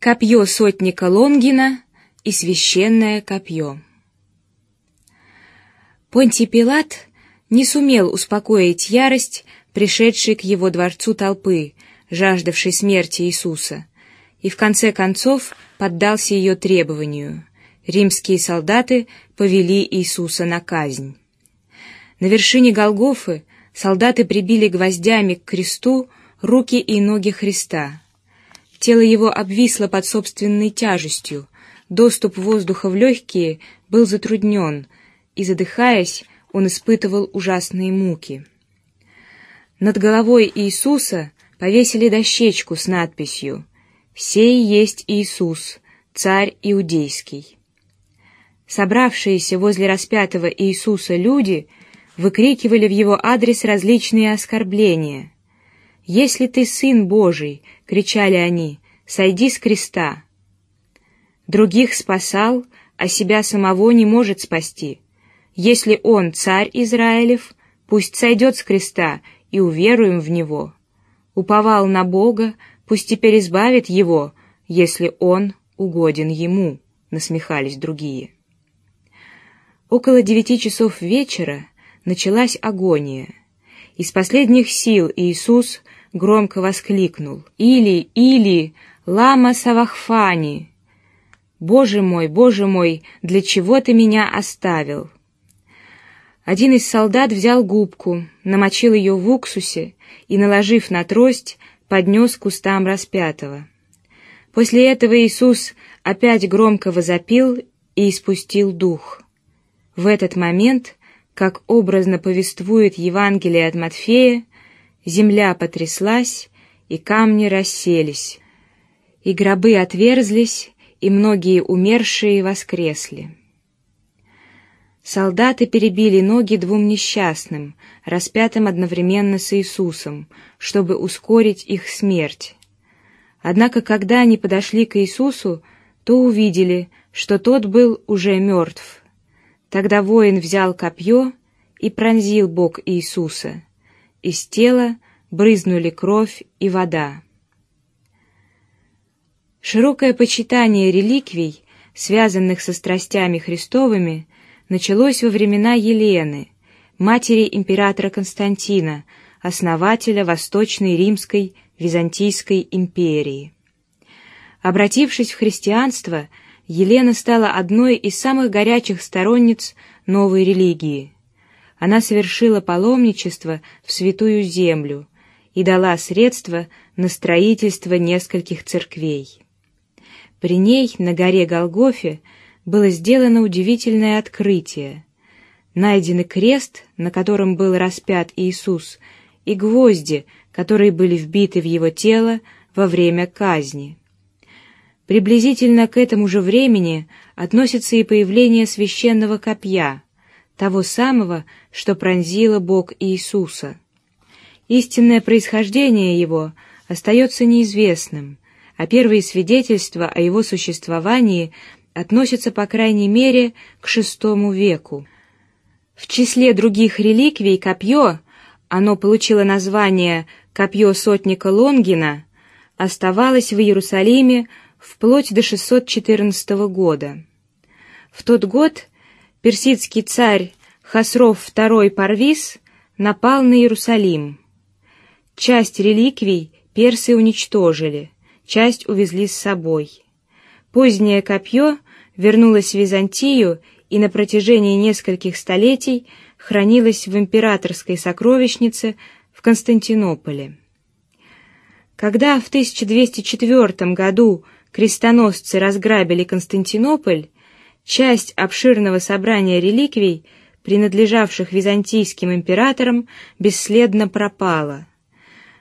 копье сотника Лонгина и священное копье. Понтий Пилат не сумел успокоить ярость, пришедшей к его дворцу толпы, жаждавшей смерти Иисуса, и в конце концов поддался ее требованию. Римские солдаты повели Иисуса на казнь. На вершине Голгофы солдаты прибили гвоздями к кресту руки и ноги Христа. Тело его обвисло под собственной тяжестью, доступ воздуха в легкие был затруднен, и задыхаясь, он испытывал ужасные муки. Над головой Иисуса повесили дощечку с надписью «Сей есть Иисус, царь иудейский». Собравшиеся возле распятого Иисуса люди выкрикивали в его адрес различные оскорбления. «Если ты сын Божий!» — кричали они. «Сойди с креста!» Других спасал, а себя самого не может спасти. Если он царь Израилев, пусть сойдет с креста и уверуем в него. Уповал на Бога, пусть теперь избавит его, если он угоден ему. Насмехались другие. Около девяти часов вечера началась агония. Из последних сил Иисус громко воскликнул: "Или, или, лама савахфани! Боже мой, Боже мой, для чего ты меня оставил?" Один из солдат взял губку, намочил ее в уксусе и, наложив на трость, поднес к кустам распятого. После этого Иисус опять громко возопил и испустил дух. В этот момент, как образно повествует Евангелие от Матфея, земля потряслась, и камни расселись, и гробы отверзлись, и многие умершие воскресли. Солдаты перебили ноги двум несчастным, распятым одновременно с Иисусом, чтобы ускорить их смерть. Однако, когда они подошли к Иисусу, то увидели, что тот был уже мертв. Тогда воин взял копье и пронзил бок Иисуса. Из тела брызнули кровь и вода. Широкое почитание реликвий, связанных со страстями Христовыми, началось во времена Елены, матери императора Константина, основателя Восточной Римской Византийской империи. Обратившись в христианство, Елена стала одной из самых горячих сторонниц новой религии. Она совершила паломничество в Святую Землю и дала средства на строительство нескольких церквей. При ней на горе Голгофе было сделано удивительное открытие. Найдены крест, на котором был распят Иисус, и гвозди, которые были вбиты в его тело во время казни. Приблизительно к этому же времени относится и появление священного копья, того самого, что пронзило бок Иисуса. Истинное происхождение его остается неизвестным, а первые свидетельства о его существовании относятся по крайней мере к VI веку. В числе других реликвий копье, оно получило название копье сотника Лонгина, оставалось в Иерусалиме вплоть до 614 года. В тот год персидский царь Хасров II Парвиз напал на Иерусалим. Часть реликвий персы уничтожили, часть увезли с собой. Позднее копье вернулось в Византию и на протяжении нескольких столетий хранилось в императорской сокровищнице в Константинополе. Когда в 1204 году крестоносцы разграбили Константинополь, часть обширного собрания реликвий, принадлежавших византийским императорам, бесследно пропала.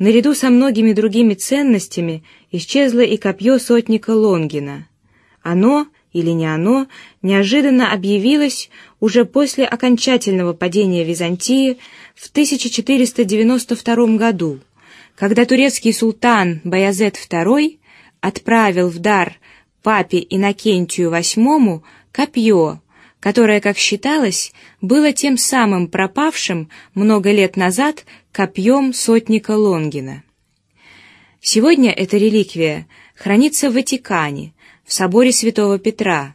Наряду со многими другими ценностями исчезло и копье сотника Лонгина. Оно или не оно неожиданно объявилось уже после окончательного падения Византии в 1492 году, когда турецкий султан Баязет II отправил в дар папе Иннокентию VIII копье, которое, как считалось, было тем самым пропавшим много лет назад копьем сотника Лонгина. Сегодня эта реликвия хранится в Ватикане, в соборе Святого Петра,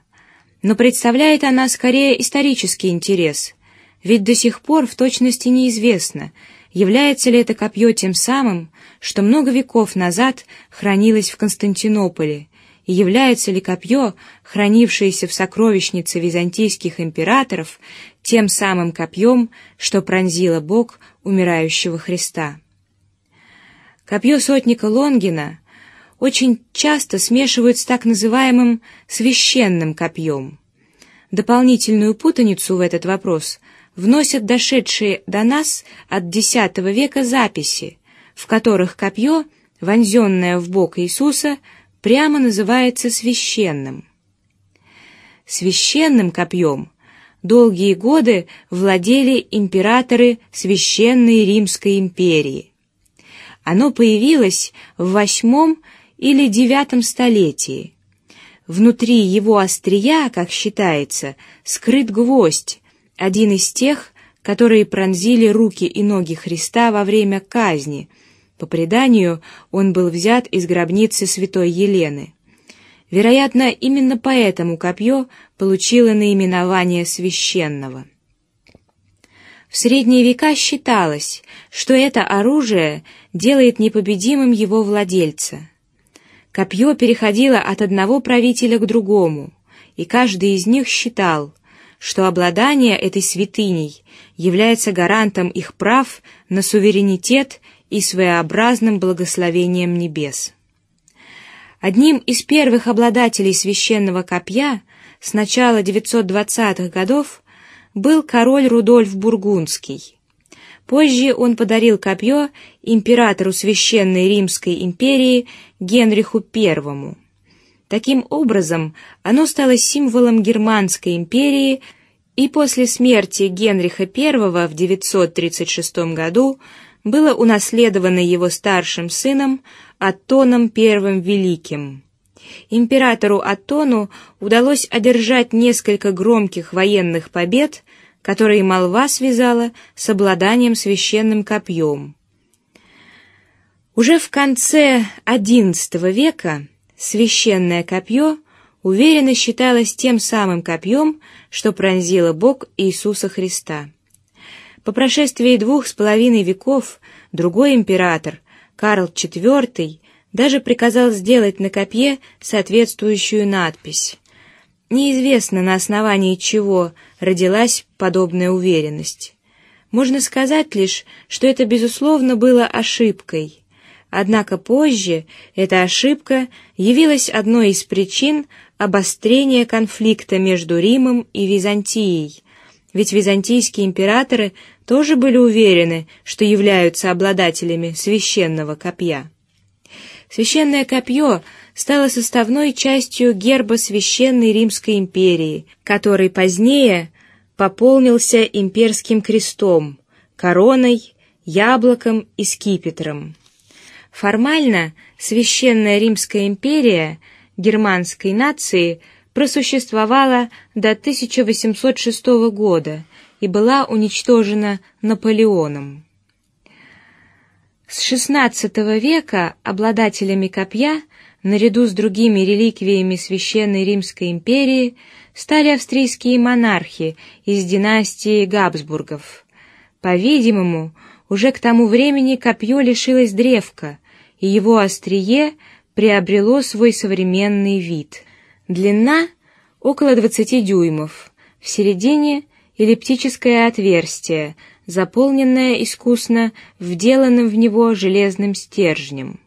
но представляет она скорее исторический интерес, ведь до сих пор в точности неизвестно, является ли это копье тем самым, что много веков назад хранилось в Константинополе, и является ли копье, хранившееся в сокровищнице византийских императоров, тем самым копьем, что пронзило бок умирающего Христа. Копье сотника Лонгина очень часто смешивают с так называемым священным копьем. Дополнительную путаницу в этот вопрос вносят дошедшие до нас от X века записи, в которых копье, вонзенное в бок Иисуса, прямо называется священным. Священным копьем долгие годы владели императоры священной Римской империи. Оно появилось в восьмом или девятом столетии. Внутри его острия, как считается, скрыт гвоздь, один из тех, которые пронзили руки и ноги Христа во время казни. По преданию, он был взят из гробницы святой Елены. Вероятно, именно поэтому копье получило наименование священного. В средние века считалось, что это оружие делает непобедимым его владельца. Копье переходило от одного правителя к другому, и каждый из них считал, что обладание этой святыней является гарантом их прав на суверенитет и своеобразным благословением небес. Одним из первых обладателей священного копья с начала 920-х годов был король Рудольф Бургундский. Позже он подарил копье императору священной Римской империи Генриху I. Таким образом, оно стало символом германской империи, и после смерти Генриха I в 936 году было унаследовано его старшим сыном Аттоном I Великим. Императору Аттону удалось одержать несколько громких военных побед, которые молва связала с обладанием священным копьем. Уже в конце XI века священное копье уверенно считалось тем самым копьем, что пронзило бок Иисуса Христа. По прошествии двух с половиной веков другой император Карл IV даже приказал сделать на копье соответствующую надпись. Неизвестно на основании чего родилась подобная уверенность. Можно сказать лишь, что это безусловно было ошибкой. Однако позже эта ошибка явилась одной из причин обострения конфликта между Римом и Византией, ведь византийские императоры тоже были уверены, что являются обладателями священного копья. Священное копье стало составной частью герба священной Римской империи, который позднее пополнился имперским крестом, короной, яблоком и скипетром. Формально священная Римская империя германской нации просуществовала до 1806 года и была уничтожена Наполеоном. С XVI века обладателями копья, наряду с другими реликвиями священной Римской империи, стали австрийские монархи из династии Габсбургов. По-видимому, уже к тому времени копье лишилось древка, и его острие приобрело свой современный вид. Длина около 20 дюймов, в середине эллиптическое отверстие, заполненное искусно вделанным в него железным стержнем.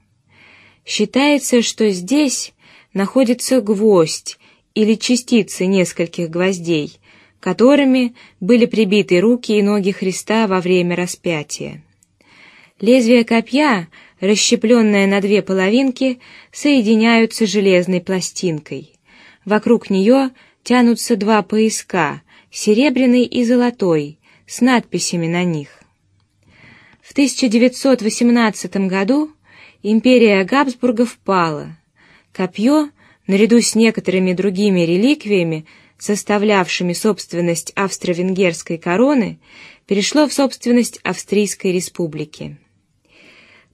Считается, что здесь находится гвоздь или частицы нескольких гвоздей, которыми были прибиты руки и ноги Христа во время распятия. Лезвие копья расщепленная на две половинки, соединяются железной пластинкой. Вокруг нее тянутся два пояска, серебряный и золотой, с надписями на них. В 1918 году империя Габсбургов пала. Копье, наряду с некоторыми другими реликвиями, составлявшими собственность австро-венгерской короны, перешло в собственность Австрийской республики.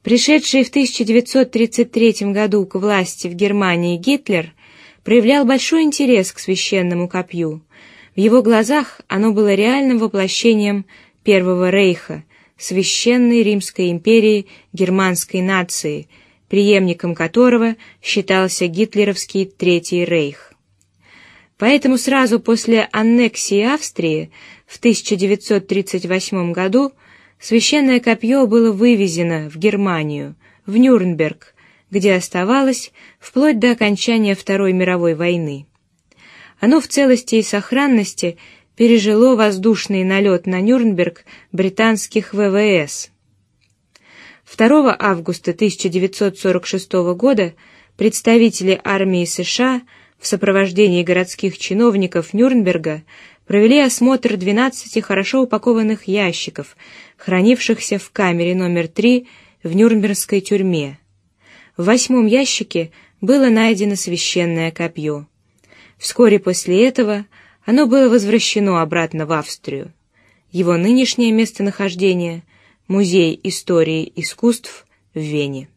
Пришедший в 1933 году к власти в Германии Гитлер проявлял большой интерес к священному копью. В его глазах оно было реальным воплощением Первого Рейха, священной Римской империи германской нации, преемником которого считался гитлеровский Третий Рейх. Поэтому сразу после аннексии Австрии в 1938 году священное копье было вывезено в Германию, в Нюрнберг, где оставалось вплоть до окончания Второй мировой войны. Оно в целости и сохранности пережило воздушный налет на Нюрнберг британских ВВС. 2 августа 1946 года представители армии США в сопровождении городских чиновников Нюрнберга провели осмотр 12 хорошо упакованных ящиков, хранившихся в камере номер 3 в Нюрнбергской тюрьме. В восьмом ящике было найдено священное копье. Вскоре после этого оно было возвращено обратно в Австрию. Его нынешнее местонахождение — музей истории искусств в Вене.